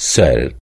ser